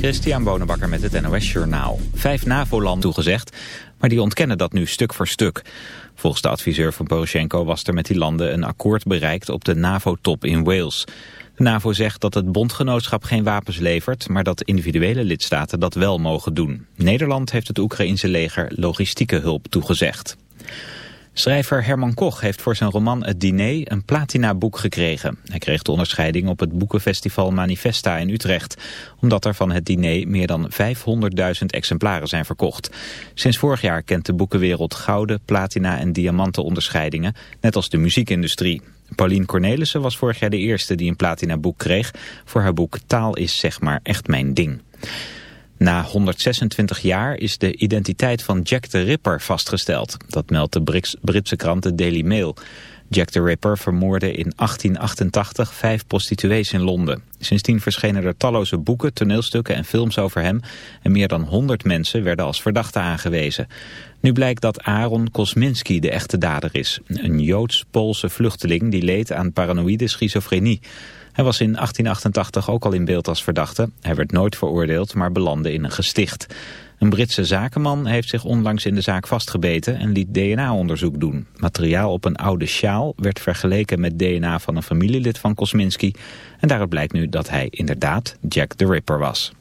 Christian Bonenbakker met het NOS Journaal. Vijf NAVO-landen toegezegd, maar die ontkennen dat nu stuk voor stuk. Volgens de adviseur van Poroshenko was er met die landen een akkoord bereikt op de NAVO-top in Wales. De NAVO zegt dat het bondgenootschap geen wapens levert, maar dat individuele lidstaten dat wel mogen doen. Nederland heeft het Oekraïense leger logistieke hulp toegezegd. Schrijver Herman Koch heeft voor zijn roman Het Diner een platina-boek gekregen. Hij kreeg de onderscheiding op het boekenfestival Manifesta in Utrecht. Omdat er van Het Diner meer dan 500.000 exemplaren zijn verkocht. Sinds vorig jaar kent de boekenwereld gouden, platina en diamanten onderscheidingen. Net als de muziekindustrie. Pauline Cornelissen was vorig jaar de eerste die een platina-boek kreeg. Voor haar boek Taal is zeg maar echt mijn ding. Na 126 jaar is de identiteit van Jack the Ripper vastgesteld. Dat meldt de Britse krant The Daily Mail. Jack the Ripper vermoorde in 1888 vijf prostituees in Londen. Sindsdien verschenen er talloze boeken, toneelstukken en films over hem... en meer dan 100 mensen werden als verdachte aangewezen. Nu blijkt dat Aaron Kosminski de echte dader is. Een Joods-Poolse vluchteling die leed aan paranoïde schizofrenie... Hij was in 1888 ook al in beeld als verdachte. Hij werd nooit veroordeeld, maar belandde in een gesticht. Een Britse zakenman heeft zich onlangs in de zaak vastgebeten en liet DNA-onderzoek doen. Materiaal op een oude sjaal werd vergeleken met DNA van een familielid van Kosminski. En daaruit blijkt nu dat hij inderdaad Jack the Ripper was.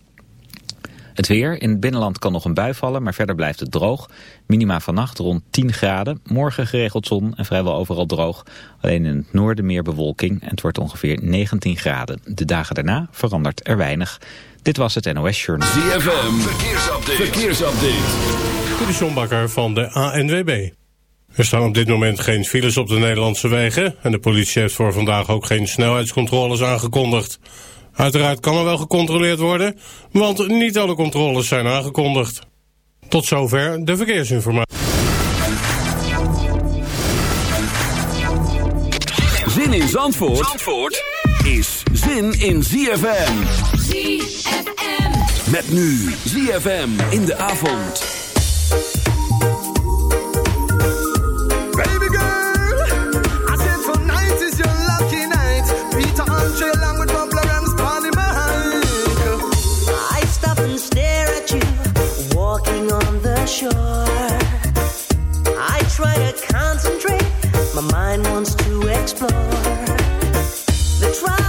Het weer. In het binnenland kan nog een bui vallen, maar verder blijft het droog. Minima vannacht rond 10 graden. Morgen geregeld zon en vrijwel overal droog. Alleen in het noorden meer bewolking en het wordt ongeveer 19 graden. De dagen daarna verandert er weinig. Dit was het NOS Journal. ZFM. Verkeersupdate. Verkeersupdate. De Sjombakker van de ANWB. Er staan op dit moment geen files op de Nederlandse wegen... en de politie heeft voor vandaag ook geen snelheidscontroles aangekondigd. Uiteraard kan er wel gecontroleerd worden, want niet alle controles zijn aangekondigd. Tot zover de verkeersinformatie. Zin in Zandvoort, Zandvoort is zin in ZFM. ZFM. Met nu ZFM in de avond. sure. I try to concentrate, my mind wants to explore. The trial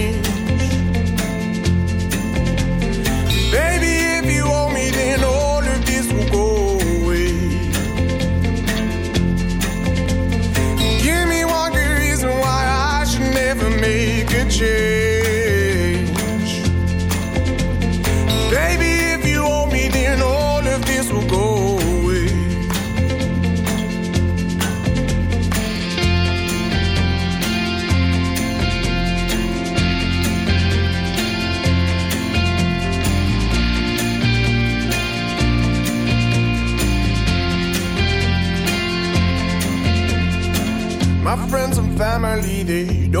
A change. Baby, if you owe me, then all of this will go away. My friends and family, they don't.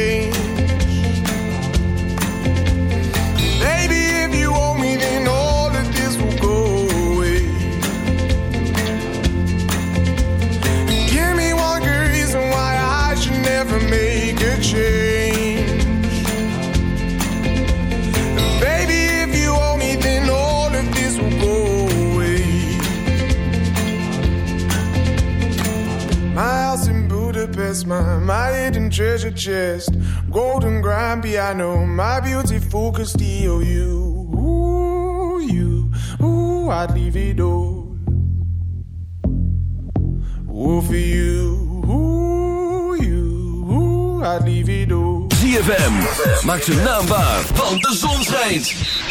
My, my hidden treasure chest. Golden grand piano, my beautiful Castillo. You, you, I'd leave it all. Ooh, for you, ooh, you, I'd leave it all. ZFM, maak zijn naam waar, want de zon schijnt.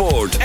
Zandvoort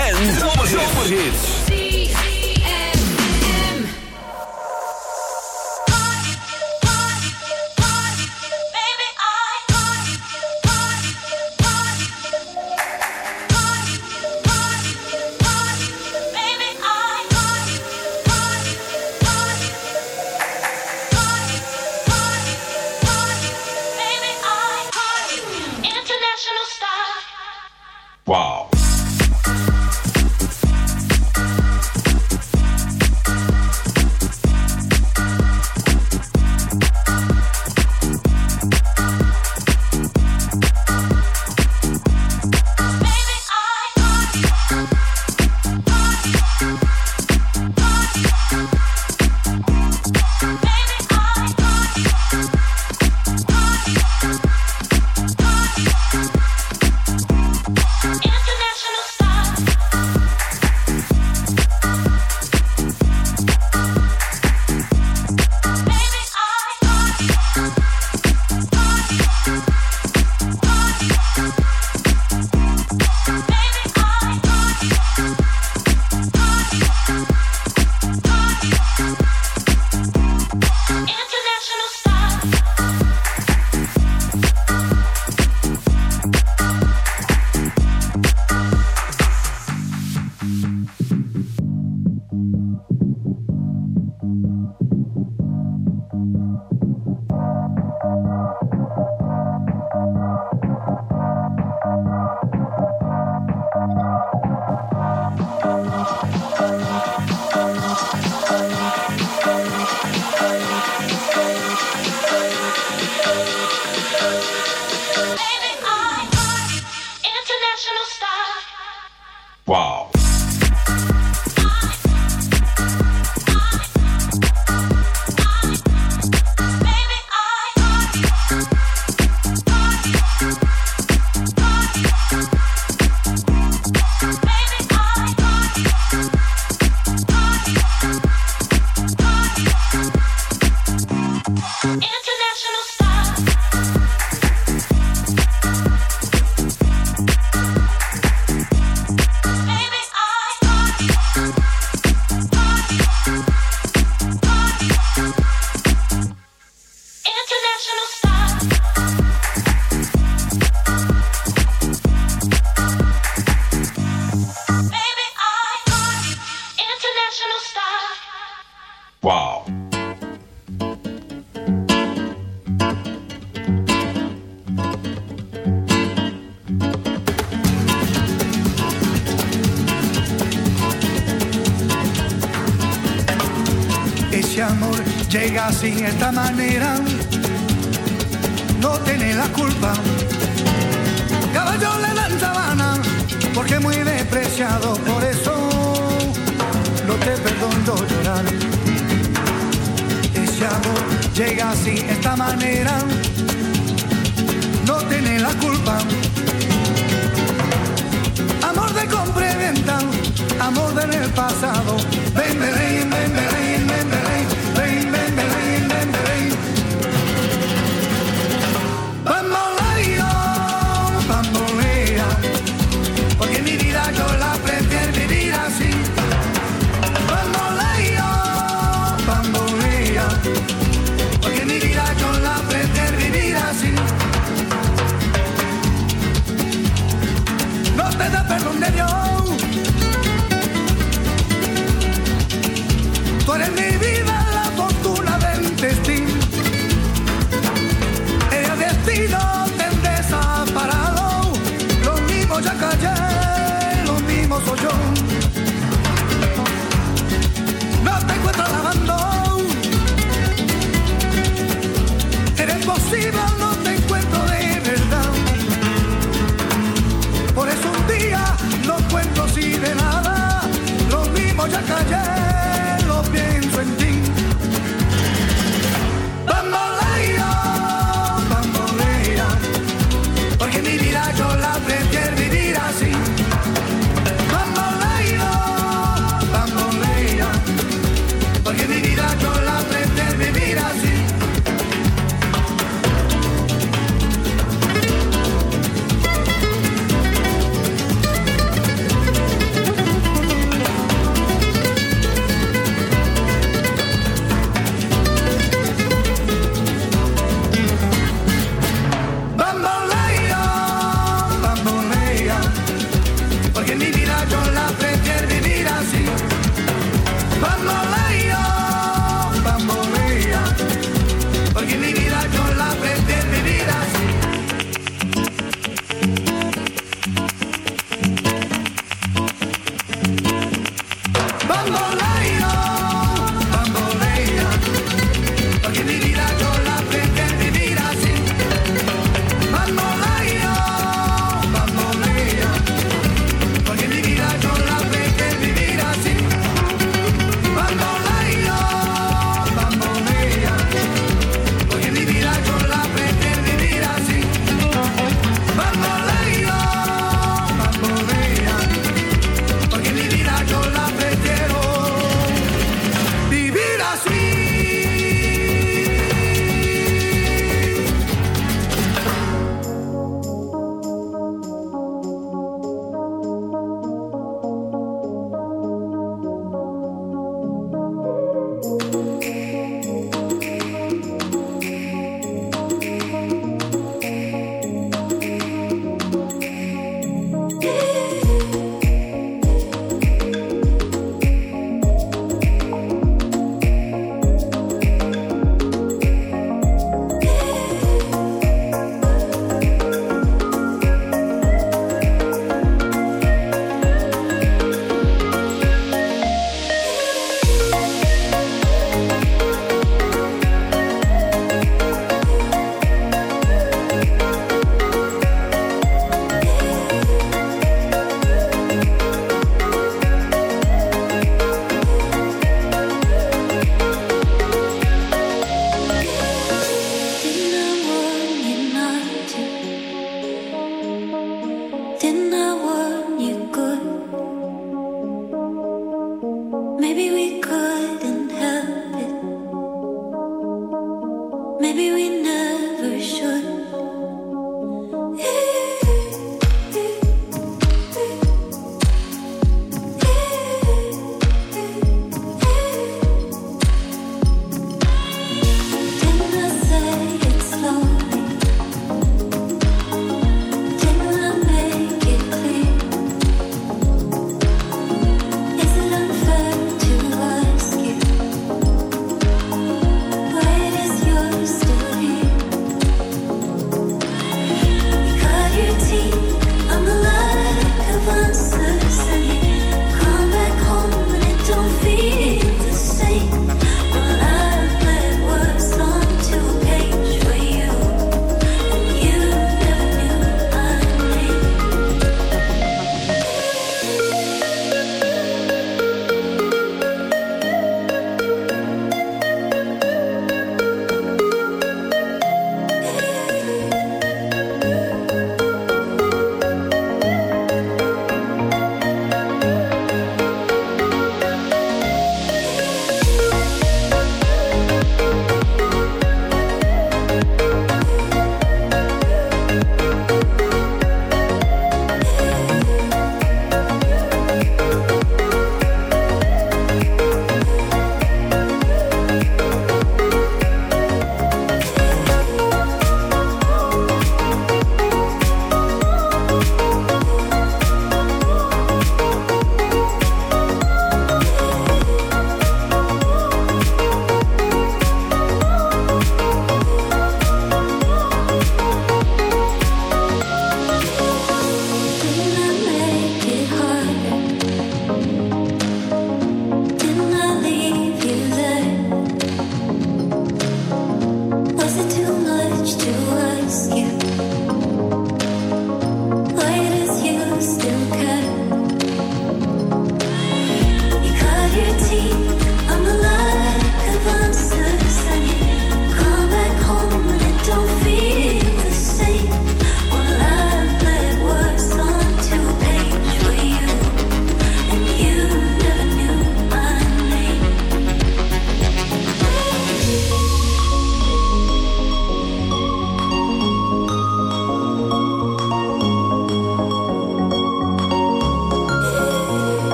Wow. Ese amor llega así, esta manera, no tiene la culpa. Caballo le dan sabana, porque muy despreciado, Ese amor llega así, esta manera, no tiene la culpa. Amor de compra y venta, amor del pasado. Ven, ven, ven, ven,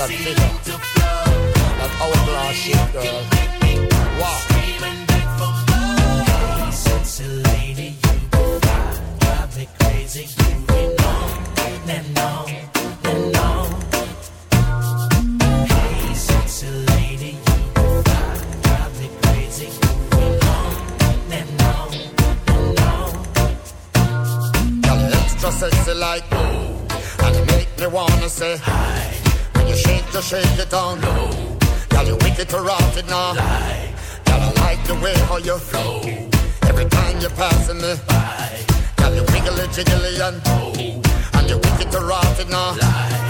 that figure. That hourglass shape, girl. Wow. Lady, you drive me crazy. Hey, sexy lady, you drive me crazy, and. You're extra sexy like and make me wanna say hi just shake it on, low. Girl, you wicked to rotted now. Lie. Girl, I like the way how you flow. Every time you're passing me by. Girl, you wiggly jiggly and oh. And you wicked to rotted now. Lie.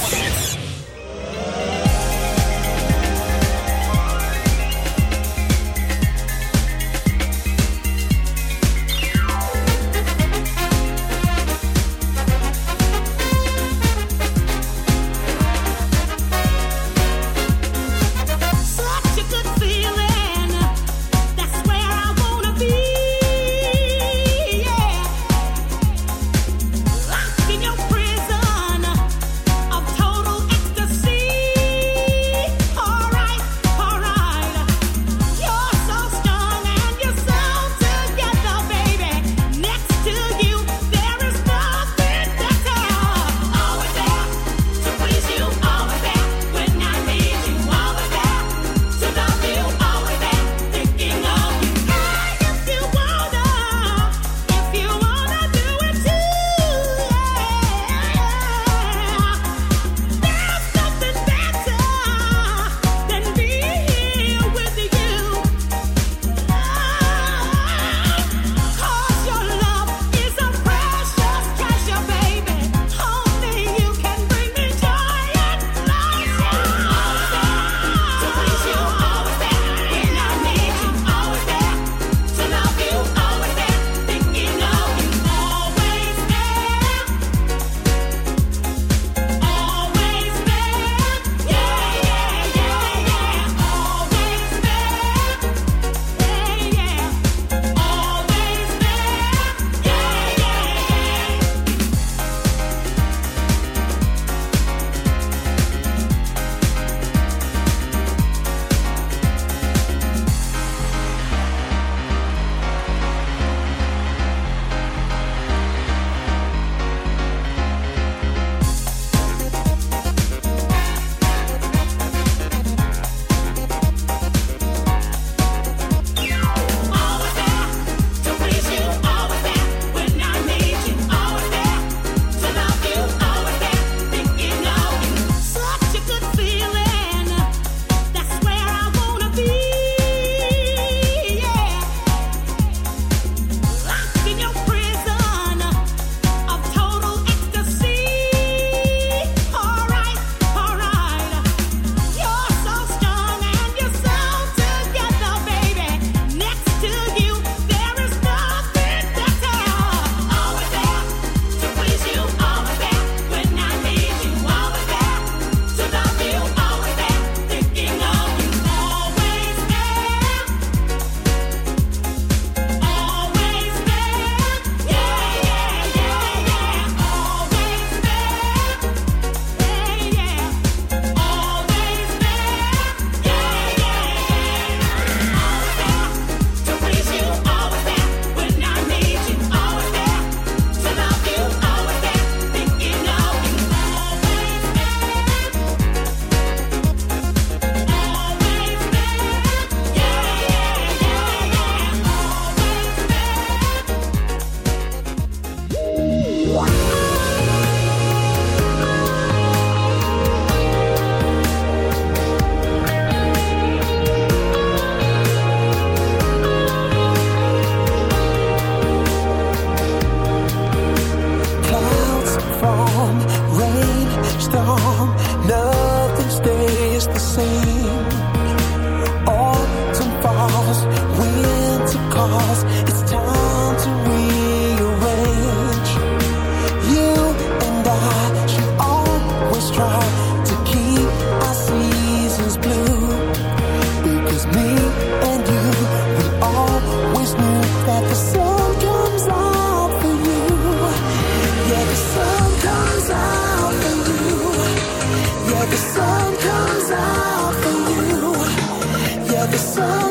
the sun.